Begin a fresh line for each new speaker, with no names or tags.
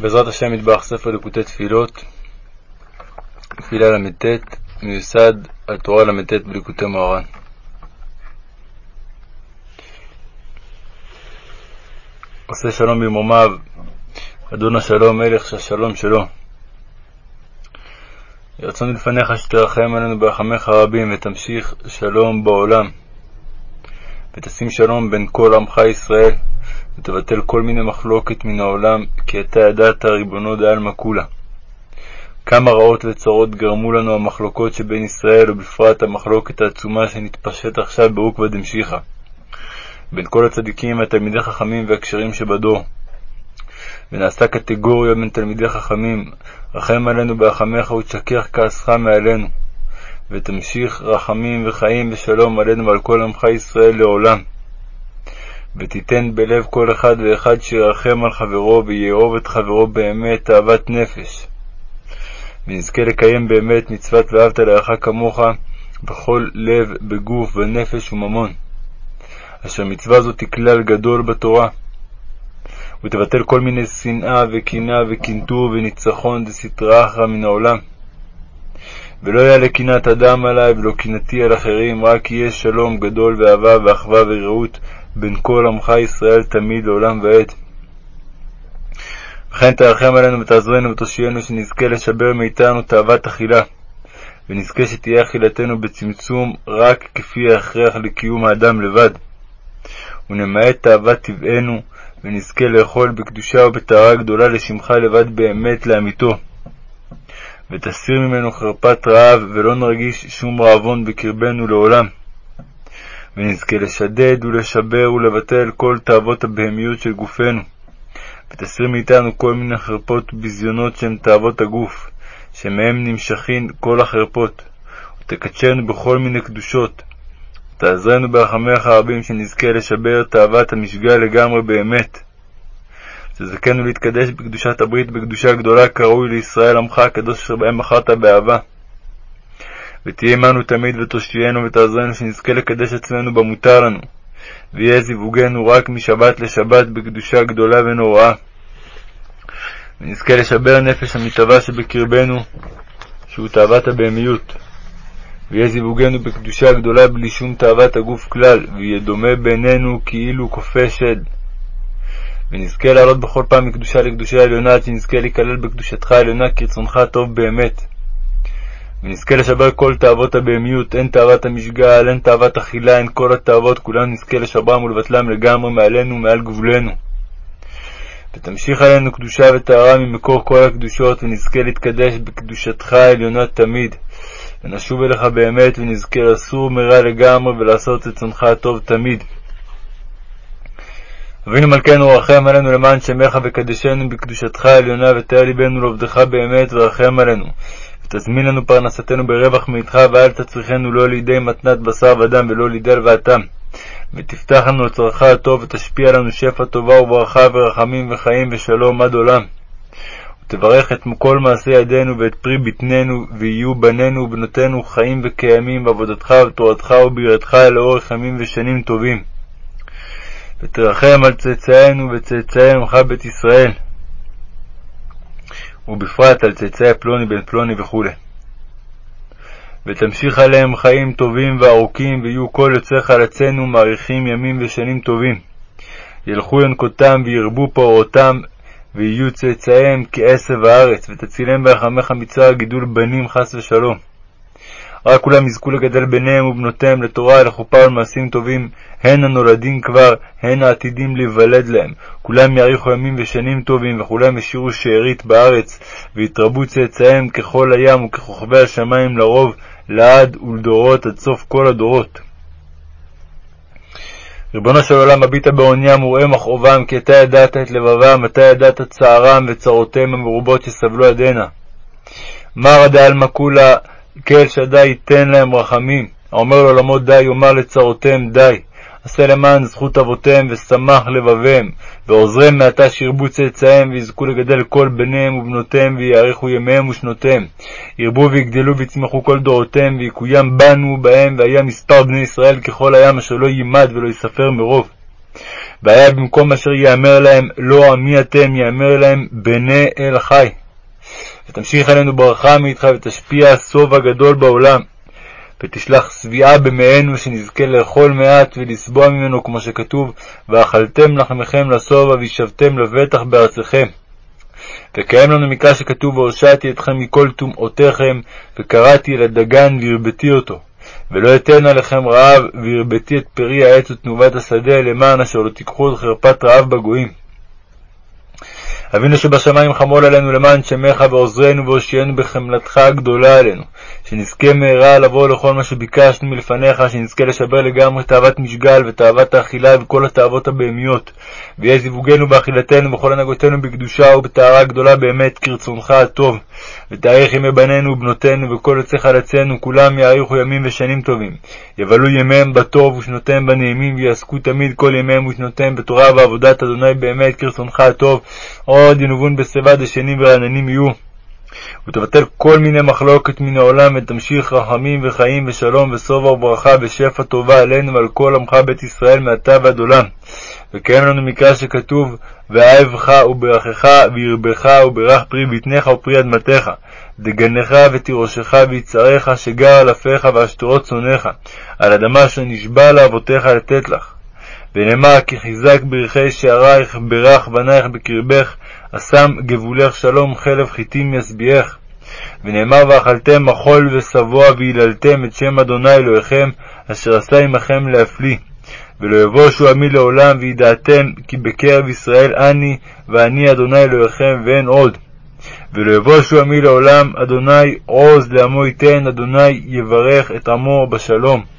בעזרת השם מטבח ספר ליקוטי תפילות, תפילה ל"ט, מיוסד על תורה ל"ט בליקוטי מוהר"ן. עושה שלום במרומיו, אדון השלום מלך שהשלום שלו. רצוני לפניך שתרחם עלינו ברחמיך רבים ותמשיך שלום בעולם, ותשים שלום בין כל עמך ישראל. ותבטל כל מיני מחלוקת מן העולם, כי אתה ידעת, ריבונו דעלמא כולה. כמה רעות וצרות גרמו לנו המחלוקות שבין ישראל, ובפרט המחלוקת העצומה שנתפשט עכשיו בעוקבא דמשיחא, בין כל הצדיקים והתלמידי חכמים והקשרים שבדור. ונעשתה קטגוריה בין תלמידי חכמים, רחם עלינו ברחמך ותשכח כעסך מעלינו, ותמשיך רחמים וחיים ושלום עלינו ועל כל עמך ישראל לעולם. ותיתן בלב כל אחד ואחד שירחם על חברו ויאהוב את חברו באמת תאוות נפש. ונזכה לקיים באמת מצוות ואהבת לרעך כמוך בכל לב, בגוף, בנפש וממון. אשר מצווה זאת היא כלל גדול בתורה. ותבטל כל מיני שנאה וקנאה וקנטור וניצחון דסתרא אחרא מן העולם. ולא יעלה קנאת אדם עלי ולא קנאתי על אחרים, רק יהיה שלום גדול ואהבה ואחווה ורעות בין כל עמך ישראל תמיד לעולם ועד. וכן תרחם עלינו ותעזרנו ותושיינו שנזכה לשבר מאיתנו תאוות אכילה, ונזכה שתהיה אכילתנו בצמצום רק כפי ההכרח לקיום האדם לבד, ונמעט תאוות טבענו, ונזכה לאכול בקדושה ובטהרה גדולה לשמך לבד באמת לאמיתו. ותסיר ממנו חרפת רעב, ולא נרגיש שום רעבון בקרבנו לעולם. ונזכה לשדד ולשבר ולבטל כל תאוות הבהמיות של גופנו, ותסיר מאיתנו כל מיני חרפות וביזיונות שהן תאוות הגוף, שמהם נמשכין כל החרפות, ותקדשנו בכל מיני קדושות. תעזרנו ברחמיך הרבים שנזכה לשבר תאוות המשגע לגמרי באמת. שזכנו להתקדש בקדושת הברית בקדושה גדולה כראוי לישראל עמך הקדוש אשר בהם בחרת באהבה. ותהיה עמנו תמיד ותושיינו ותעזרנו שנזכה לקדש עצמנו במותר לנו, ויהיה זיווגנו רק משבת לשבת בקדושה גדולה ונוראה. ונזכה לשבר נפש המתאווה שבקרבנו, שהוא תאוות הבהמיות. ויהיה זיווגנו בקדושה גדולה בלי שום תאוות הגוף כלל, ויהיה דומה בינינו כאילו כופה שד. ונזכה לעלות בכל פעם מקדושה לקדושה עליונה, עד שנזכה להיכלל בקדושתך העליונה כרצונך הטוב באמת. ונזכה לשבר כל תאוות הבהמיות, הן תאוות המשגל, הן תאוות אכילה, הן כל התאוות, כולן נזכה לשברם ולבטלם לגמרי מעלינו ומעל גבולנו. ותמשיך עלינו קדושה וטהרה ממקור כל הקדושות, ונזכה להתקדש בקדושתך העליונה תמיד. ונשוב אליך באמת, ונזכה לסור מרע לגמרי, ולעשות רצונך הטוב תמיד. אבינו מלכנו רחם עלינו למען שמך וקדשנו בקדושתך העליונה ותאר ליבנו לעובדך באמת ורחם עלינו ותזמין לנו פרנסתנו ברווח מאיתך ואל תצריכנו לא לידי מתנת בשר ודם ולא לידי הלוואתם. ותפתח לנו לצורך הטוב ותשפיע לנו שפע טובה וברכה ורחמים וחיים ושלום עד עולם. ותברך את כל מעשי ידינו ואת פרי בטננו ויהיו בנינו ובנותינו חיים וקיימים בעבודתך ובתורתך וביראתך לאורך ימים ושנים טובים. ותרחם על צאצאינו וצאצאי עמך בית ישראל, ובפרט על צאצאי פלוני בן פלוני וכו'. ותמשיך עליהם חיים טובים וארוכים, ויהיו כל יוצאיך לצאנו מאריכים ימים ושנים טובים. ילכו ינקותם וירבו פרעותם, ויהיו צאצאיהם כעשב הארץ, ותצילם ברחמך מצער גידול בנים חס ושלום. רק כולם יזכו לגדל בניהם ובנותיהם לתורה, לחופה ולמעשים טובים, הן הנולדים כבר, הן העתידים להיוולד להם. כולם יאריכו ימים ושנים טובים, וכולם ישירו שארית בארץ, ויתרבו צאצאיהם ככל הים וככוכבי השמיים לרוב, לעד ולדורות, עד סוף כל הדורות. ריבונו של עולם, הביטה בעוניים וראה מכאובם, כי אתה ידעת את לבבם, אתה ידעת צערם וצרותיהם המרובות שסבלו עדנה. מרא דעלמא כולה כל שדי ייתן להם רחמים. האומר לעולמו די, יאמר לצרותיהם די. עשה למען זכות אבותיהם ושמח לבביהם, ועוזריהם מעתה שירבו צאצאיהם, ויזכו לגדל כל בניהם ובנותיהם, ויאריכו ימיהם ושנותיהם. ירבו ויגדלו ויצמחו כל דורותיהם, ויקוים בנו ובהם, והיה מספר בני ישראל ככל הים, אשר לא יימד ולא ייספר מרוב. והיה במקום אשר יאמר להם לא עמי אתם, יאמר להם בני אל חי. ותמשיך עלינו ברכה מאיתך ותשפיע שובע גדול בעולם. ותשלח שביעה במענו, שנזכה לאכול מעט ולשבוע ממנו, כמו שכתוב, ואכלתם לחמכם לשובע וישבתם לבטח בארצכם. וקיים לנו מקרא שכתוב, והושעתי אתכם מכל טומאותיכם, וקראתי אל הדגן והרביתי אותו. ולא אתן עליכם רעב, והרביתי את פרי העץ ותנובת השדה, למען אשר לא תיקחו עוד חרפת רעב בגויים. אבינו שבשמיים חמול עלינו למען שמך ועוזרנו והושיענו בחמלתך הגדולה עלינו, שנזכה מהרה לבוא לכל מה שביקשנו מלפניך, שנזכה לשבר לגמרי תאוות משגל ותאוות האכילה וכל התאוות הבהמיות, ויהיה זיווגנו באכילתנו וכל הנהגותינו בקדושה ובטהרה גדולה באמת כרצונך הטוב, ותאריך ימי בנינו ובנותינו וכל יוצא חלצינו, כולם יאריכו ימים ושנים טובים, יבלו ימיהם בטוב ושנותיהם בנעימים, ויעסקו תמיד כל ימיהם ושנותיהם בתורה ועבודת אדוני באמת כרצונך הטוב, עוד ינובון בשיבה דשנים ורעננים יהיו. ותבטל כל מיני מחלוקת מן העולם, ותמשיך רחמים וחיים ושלום ושובע וברכה ושפע טובה עלינו ועל כל עמך בית ישראל מעתה ועד עולם. וקיים לנו מקרא שכתוב, ואהבך וברכך וירבך וברך פרי בטנך ופרי אדמתך, דגנך ותירושך ויצערך שגר על אפיך והשתרות צונך, על אדמה אשר נשבע לאבותיך לתת לך. ונאמר כי חיזק ברכי שערייך ברך בנייך בקרבך, אשם גבולך שלום חלב חיטים ישביעך. ונאמר ואכלתם מחול ושבוע והיללתם את שם אדוני אלוהיכם, אשר עשה עמכם להפליא. ולא יבושו עמי לעולם, וידעתם כי בקרב ישראל אני, ואני אדוני אלוהיכם, ואין עוד. ולא יבושו עמי לעולם, אדוני עוז לעמו ייתן, אדוני יברך את עמו בשלום.